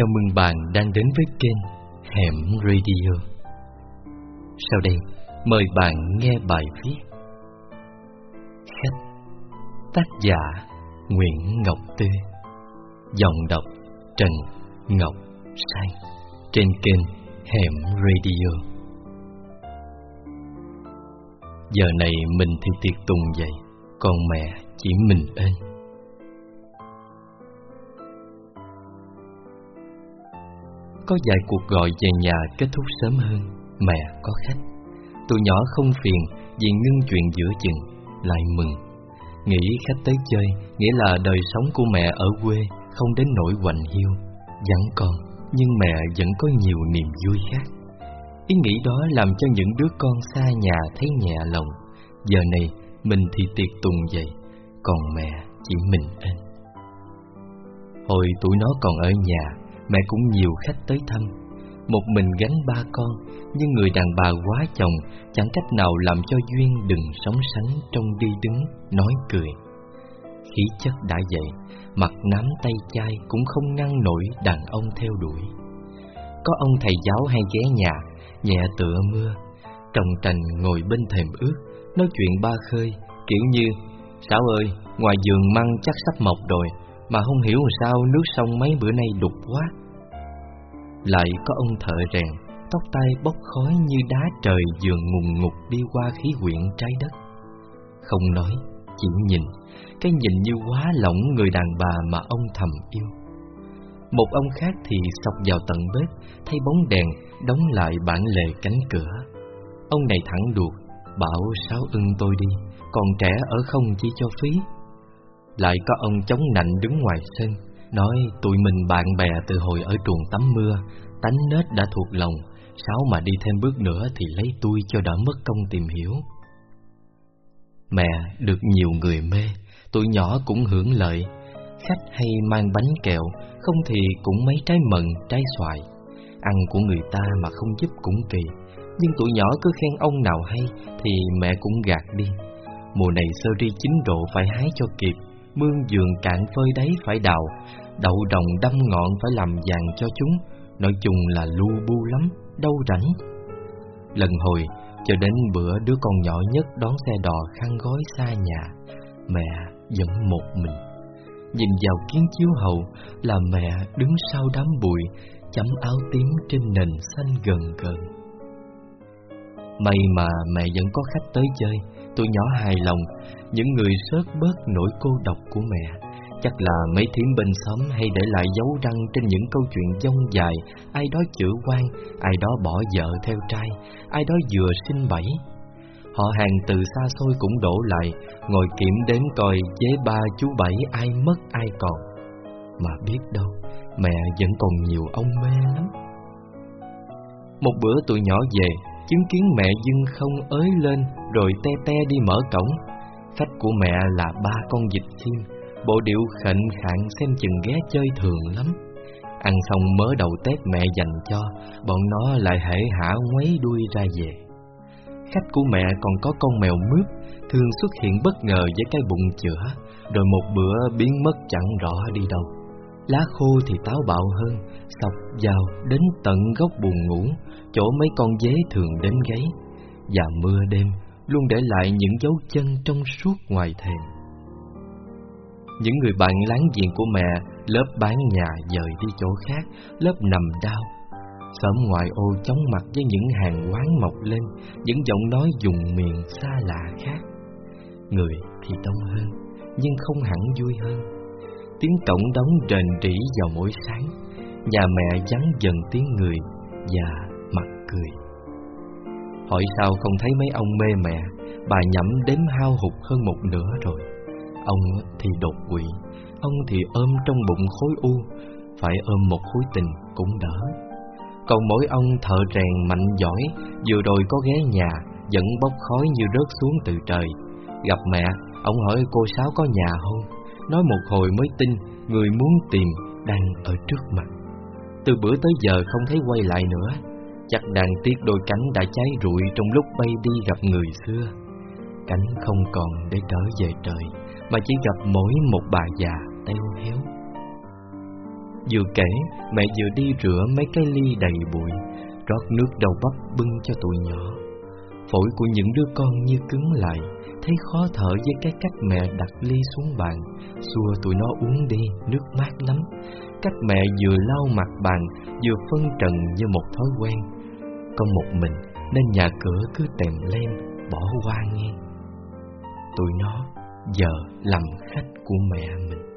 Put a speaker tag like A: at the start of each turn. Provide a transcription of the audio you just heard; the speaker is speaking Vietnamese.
A: Chào mừng bạn đang đến với kênh Hẻm Radio. Sau đây, mời bạn nghe bài viết Khách Tác giả Nguyễn Ngọc Tư Giọng đọc Trần Ngọc Sang Trên kênh Hẻm Radio. Giờ này mình thì tiệc tùng vậy Còn mẹ chỉ mình ên. Có vài cuộc gọi về nhà kết thúc sớm hơn, Mẹ có khách. Tụi nhỏ không phiền vì ngưng chuyện giữa chừng, Lại mừng. Nghĩ khách tới chơi, Nghĩa là đời sống của mẹ ở quê Không đến nỗi hoành hiu, vẫn con Nhưng mẹ vẫn có nhiều niềm vui khác. Ý nghĩ đó làm cho những đứa con xa nhà thấy nhẹ lòng. Giờ này, mình thì tiệc tùng vậy, Còn mẹ chỉ mình anh Hồi tụi nó còn ở nhà Mẹ cũng nhiều khách tới thăm. Một mình gánh ba con Nhưng người đàn bà quá chồng Chẳng cách nào làm cho Duyên đừng sống sánh Trong đi đứng, nói cười. Khí chất đã vậy Mặt nắm tay chai Cũng không ngăn nổi đàn ông theo đuổi. Có ông thầy giáo hay ghé nhà Nhẹ tựa mưa. Trồng trành ngồi bên thềm ướt Nói chuyện ba khơi Kiểu như Sáu ơi, ngoài giường măng chắc sắp mọc rồi Mà không hiểu sao nước sông mấy bữa nay đục quá lại có ông thợ rèn Tóc tai bốc khói như đá trời dường ngùng ngục đi qua khí quyển trái đất. Không nói, chỉ nhìn Cái nhìn như quá lỏng người đàn bà mà ông thầm yêu. Một ông khác thì sọc vào tận bếp Thay bóng đèn, đóng lại bản lề cánh cửa. Ông này thẳng đuột Bảo sáu ưng tôi đi Còn trẻ ở không chỉ cho phí. Lại có ông chống nạnh đứng ngoài sân Nói tụi mình bạn bè từ hồi ở trường tắm mưa Tánh nết đã thuộc lòng Sáu mà đi thêm bước nữa thì lấy tôi cho đỡ mất công tìm hiểu? Mẹ được nhiều người mê Tụi nhỏ cũng hưởng lợi. Khách hay mang bánh kẹo Không thì cũng mấy trái mận, trái xoài. Ăn của người ta mà không giúp cũng kỳ. Nhưng tụi nhỏ cứ khen ông nào hay Thì mẹ cũng gạt đi. Mùa này sơ ri chín độ phải hái cho kịp. Mương giường cạn phơi đáy phải đào, Đậu đồng đâm ngọn phải làm vàng cho chúng, Nói chung là lu bu lắm, Đâu rảnh. Lần hồi, cho đến bữa đứa con nhỏ nhất đón xe đò khăn gói xa nhà, Mẹ vẫn một mình. Nhìn vào kiến chiếu hậu là mẹ đứng sau đám bụi, Chấm áo tím trên nền xanh gần gần. May mà mẹ vẫn có khách tới chơi Tôi nhỏ hài lòng Những người sớt bớt nỗi cô độc của mẹ. Chắc là mấy thím bên xóm hay để lại dấu răng trên những câu chuyện dông dài Ai đó chữa quan, ai đó bỏ vợ theo trai, ai đó vừa sinh bảy. Họ hàng từ xa xôi cũng đổ lại Ngồi kiểm đếm coi chế ba chú bảy ai mất ai còn. Mà biết đâu, mẹ vẫn còn nhiều ông mê lắm. Một bữa tụi nhỏ về Chứng kiến mẹ dưng không ới lên rồi te te đi mở cổng. Khách của mẹ là ba con vịt xiêm Bộ điệu khệnh khạng xem chừng ghé chơi thường lắm. Ăn xong mớ đầu tép mẹ dành cho, Bọn nó lại hễ hả ngoáy đuôi ra về. Khách của mẹ còn có con mèo mướp, Thường xuất hiện bất ngờ với cái bụng chữa. Rồi một bữa biến mất chẳng rõ đi đâu. Lá khô thì táo bạo hơn, Sọc vào đến tận góc buồn ngủ, Chỗ mấy con dế thường đến gáy. Và mưa đêm luôn để lại những dấu chân trong suốt ngoài thềm. Những người bạn láng giềng của mẹ, Lớp bán nhà dời đi chỗ khác, Lớp nằm đau. Sớm ngoài ô chóng mặt với những hàng quán mọc lên, Những giọng nói dùng miền xa lạ khác. Người thì đông hơn, Nhưng không hẳn vui hơn. Tiếng cổng đóng rền rỉ vào mỗi sáng. Nhà mẹ vắng dần tiếng người Và mặt cười. Hỏi sao không thấy mấy ông mê mẹ Bà nhẩm đếm hao hụt hơn một nửa rồi. Ông thì đột quỵ, Ông thì ôm trong bụng khối u, Phải ôm một khối tình cũng đỡ. Còn mỗi ông thợ rèn mạnh giỏi, Vừa rồi có ghé nhà, Vẫn bốc khói như rớt xuống từ trời. Gặp mẹ, Ông hỏi cô Sáu có nhà không? Nói một hồi mới tin, Người muốn tìm đang ở trước mặt. Từ bữa tới giờ không thấy quay lại nữa. Chắc đàn tiếc đôi cánh đã cháy rụi Trong lúc bay đi gặp người xưa Cánh không còn để trở về trời mà chỉ gặp mỗi một bà già teo héo. Vừa kể, mẹ vừa đi rửa mấy cái ly đầy bụi, rót nước đầu bắp bưng cho tụi nhỏ. Phổi của những đứa con như cứng lại, thấy khó thở với cái cách mẹ đặt ly xuống bàn, xua tụi nó uống đi, nước mát lắm. Cách mẹ vừa lau mặt bàn, vừa phân trần như một thói quen con một mình nên nhà cửa cứ tèm lên, bỏ qua nghe. Tụi nó giờ làm khách của mẹ mình.